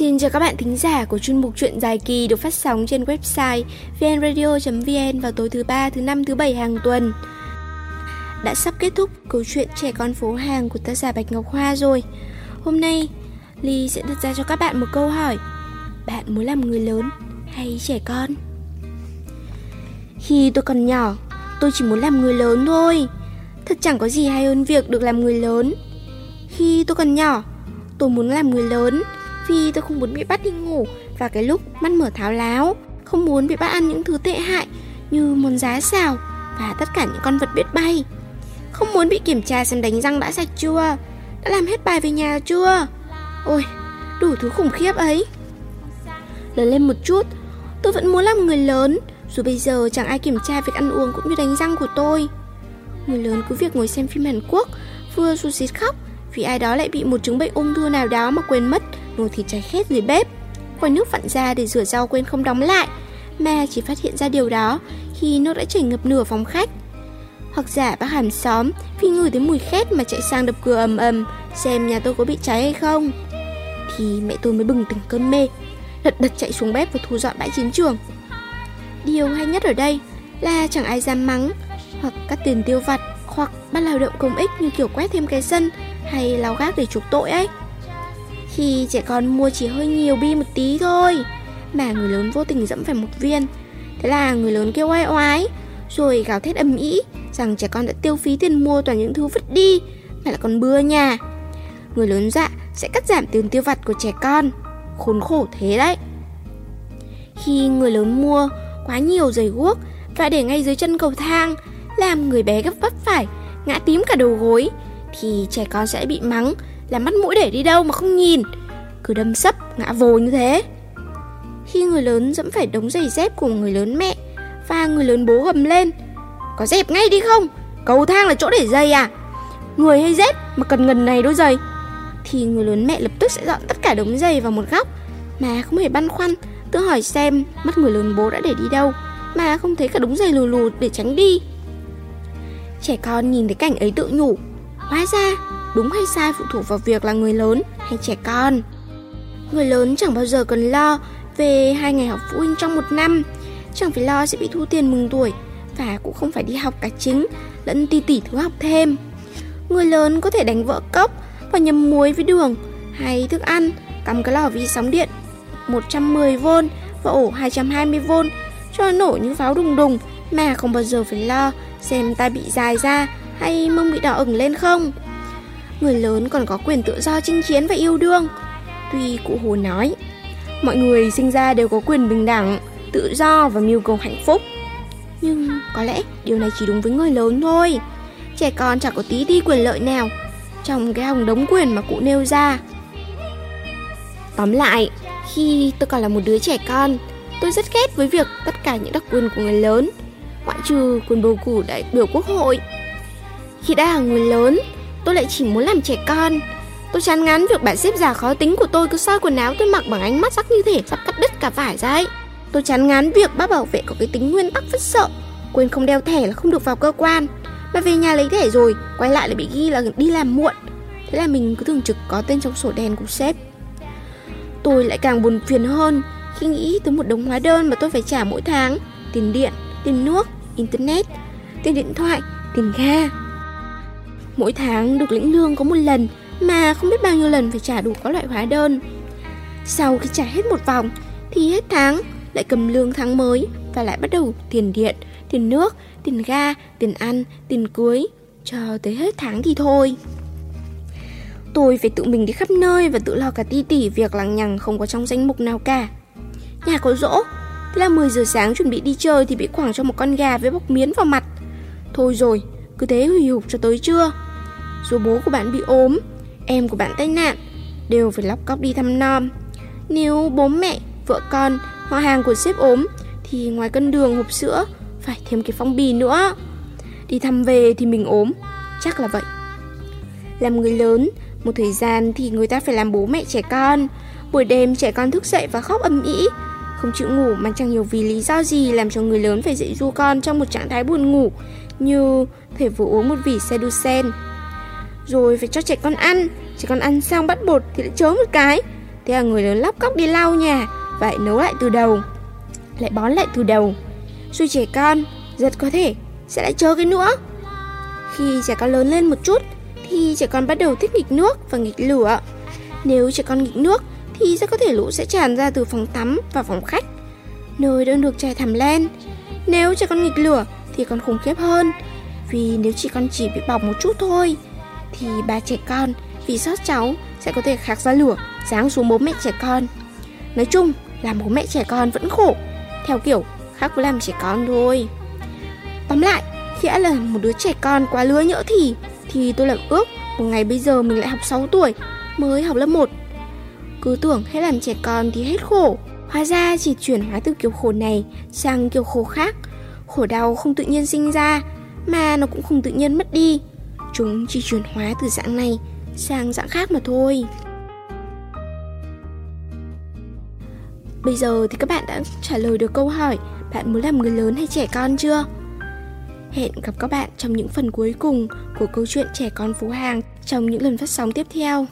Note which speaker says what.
Speaker 1: Xin chào các bạn thính giả của chuyên mục truyện dài kỳ được phát sóng trên website vnradio.vn vào tối thứ ba, thứ năm, thứ bảy hàng tuần. Đã sắp kết thúc câu chuyện trẻ con phố hàng của tác giả Bạch Ngọc Hoa rồi. Hôm nay, Ly sẽ đặt ra cho các bạn một câu hỏi. Bạn muốn làm người lớn hay trẻ con? Khi tôi còn nhỏ, tôi chỉ muốn làm người lớn thôi. Thật chẳng có gì hay hơn việc được làm người lớn. Khi tôi còn nhỏ, tôi muốn làm người lớn vì tôi không muốn bị bắt đi ngủ và cái lúc mắt mở tháo láo, không muốn bị bắt ăn những thứ tệ hại như món giá xào và tất cả những con vật biết bay. Không muốn bị kiểm tra xem đánh răng đã sạch chưa, đã làm hết bài về nhà chưa. Ôi, đủ thứ khủng khiếp ấy. Lớn lên một chút, tôi vẫn muốn làm người lớn, dù bây giờ chẳng ai kiểm tra việc ăn uống cũng như đánh răng của tôi. Người lớn cứ việc ngồi xem phim Hàn Quốc, vừa rụt xịt khóc vì ai đó lại bị một chứng bệnh ung thư nào đó mà quên mất nồi thịt cháy khét dưới bếp. Quay nước vặn ra để rửa rau quên không đóng lại, mà chỉ phát hiện ra điều đó khi nước đã chảy ngập nửa phòng khách. Hoặc giả bác hàng xóm vì ngửi thấy mùi khét mà chạy sang đập cửa ầm ầm xem nhà tôi có bị cháy hay không. Thì mẹ tôi mới bừng tỉnh cơn mê, lật đật chạy xuống bếp và thu dọn bãi chiến trường. Điều hay nhất ở đây là chẳng ai dám mắng hoặc cắt tiền tiêu vặt hoặc bắt lao động công ích như kiểu quét thêm cái sân hay lau gác để chuộc tội ấy. Khi trẻ con mua chỉ hơi nhiều bi một tí thôi. Mà người lớn vô tình dẫm phải một viên. Thế là người lớn kêu oai oái, Rồi gào thét ầm ĩ Rằng trẻ con đã tiêu phí tiền mua toàn những thứ vứt đi, Mà lại còn bưa nhà. Người lớn dạ sẽ cắt giảm tiền tiêu vặt của trẻ con. Khốn khổ thế đấy. Khi người lớn mua quá nhiều giày guốc Và để ngay dưới chân cầu thang, Làm người bé gấp vấp phải, Ngã tím cả đầu gối, Thì trẻ con sẽ bị mắng là mắt mũi để đi đâu mà không nhìn. Cứ đâm sấp, ngã vồ như thế. Khi người lớn dẫm phải đống giày dép của người lớn mẹ, Và người lớn bố gầm lên, Có dẹp ngay đi không? Cầu thang là chỗ để giày à? Người hay dép mà cần ngần này đôi giày. Thì người lớn mẹ lập tức sẽ dọn tất cả đống giày vào một góc, Mà không hề băn khoăn, Tự hỏi xem mắt người lớn bố đã để đi đâu, Mà không thấy cả đống giày lù lù để tránh đi. Trẻ con nhìn thấy cảnh ấy tự nhủ, Hóa ra đúng hay sai phụ thuộc vào việc là người lớn hay trẻ con. Người lớn chẳng bao giờ cần lo về hai ngày học phụ huynh trong một năm, chẳng phải lo sẽ bị thu tiền mừng tuổi và cũng không phải đi học cả chính lẫn ti tỉ thứ học thêm. Người lớn có thể đánh vỡ cốc và nhầm muối với đường hay thức ăn, cắm cái lò vi sóng điện 110V và ổ 220V cho nổ như pháo đùng đùng mà không bao giờ phải lo xem ta bị dài ra hay mông bị đỏ ửng lên không người lớn còn có quyền tự do chinh chiến và yêu đương. Tuy cụ Hồ nói, mọi người sinh ra đều có quyền bình đẳng, tự do và mưu cầu hạnh phúc. Nhưng có lẽ điều này chỉ đúng với người lớn thôi. Trẻ con chẳng có tí đi quyền lợi nào trong cái hồng đống quyền mà cụ nêu ra. Tóm lại, khi tôi còn là một đứa trẻ con, tôi rất ghét với việc tất cả những đặc quyền của người lớn, ngoại trừ quyền bầu cử đại biểu quốc hội. Khi đã là người lớn, tôi lại chỉ muốn làm trẻ con Tôi chán ngán việc bạn xếp già khó tính của tôi cứ soi quần áo tôi mặc bằng ánh mắt sắc như thể sắp cắt đứt cả vải ra ấy. Tôi chán ngán việc bác bảo vệ có cái tính nguyên tắc rất sợ, quên không đeo thẻ là không được vào cơ quan. Mà về nhà lấy thẻ rồi, quay lại lại bị ghi là đi làm muộn. Thế là mình cứ thường trực có tên trong sổ đen của sếp. Tôi lại càng buồn phiền hơn khi nghĩ tới một đống hóa đơn mà tôi phải trả mỗi tháng. Tiền điện, tiền nước, internet, tiền điện thoại, tiền ga, Mỗi tháng được lĩnh lương có một lần mà không biết bao nhiêu lần phải trả đủ các loại hóa đơn. Sau khi trả hết một vòng thì hết tháng lại cầm lương tháng mới và lại bắt đầu tiền điện, tiền nước, tiền ga, tiền ăn, tiền cưới cho tới hết tháng thì thôi. Tôi phải tự mình đi khắp nơi và tự lo cả ti tỉ việc lằng nhằng không có trong danh mục nào cả. Nhà có rỗ, thế là 10 giờ sáng chuẩn bị đi chơi thì bị quẳng cho một con gà với bọc miến vào mặt. Thôi rồi, cứ thế hủy hục cho tới trưa dù bố của bạn bị ốm Em của bạn tai nạn Đều phải lóc cóc đi thăm nom Nếu bố mẹ, vợ con Họ hàng của sếp ốm Thì ngoài cân đường hộp sữa Phải thêm cái phong bì nữa. Đi thăm về thì mình ốm Chắc là vậy. Làm người lớn Một thời gian thì người ta phải làm bố mẹ trẻ con. Buổi đêm trẻ con thức dậy và khóc âm ỉ, Không chịu ngủ mà chẳng hiểu vì lý do gì Làm cho người lớn phải dạy du con trong một trạng thái buồn ngủ Như thể vừa uống một vỉ seducen. Rồi phải cho trẻ con ăn. Trẻ con ăn xong bắt bột thì lại chớ một cái. Thế là người lớn lóc cóc đi lau nhà vậy nấu lại từ đầu. Lại bón lại từ đầu. Rồi trẻ con rất có thể sẽ lại chớ cái nữa. Khi trẻ con lớn lên một chút Thì trẻ con bắt đầu thích nghịch nước và nghịch lửa. Nếu trẻ con nghịch nước Thì rất có thể lũ sẽ tràn ra từ phòng tắm và phòng khách, Nơi đang được trải thảm len. Nếu trẻ con nghịch lửa thì còn khủng khiếp hơn, Vì nếu chỉ con chỉ bị bỏng một chút thôi thì ba trẻ con, vì sót cháu, sẽ có thể khạc ra lửa, giáng xuống bố mẹ trẻ con. Nói chung là bố mẹ trẻ con vẫn khổ, theo kiểu khác với làm trẻ con thôi. Tóm lại, khi đã là một đứa trẻ con quá lứa nhỡ thì thì tôi lại ước một ngày bây giờ mình lại học 6 tuổi, mới học lớp 1 cứ tưởng hết làm trẻ con thì hết khổ, hóa ra chỉ chuyển hóa từ kiểu khổ này sang kiểu khổ khác. Khổ đau không tự nhiên sinh ra, mà nó cũng không tự nhiên mất đi chúng chỉ chuyển hóa từ dạng này sang dạng khác mà thôi Bây giờ thì các bạn đã trả lời được câu hỏi, Bạn muốn làm người lớn hay trẻ con chưa? Hẹn gặp các bạn trong những phần cuối cùng của câu chuyện trẻ con phố hàng trong những lần phát sóng tiếp theo.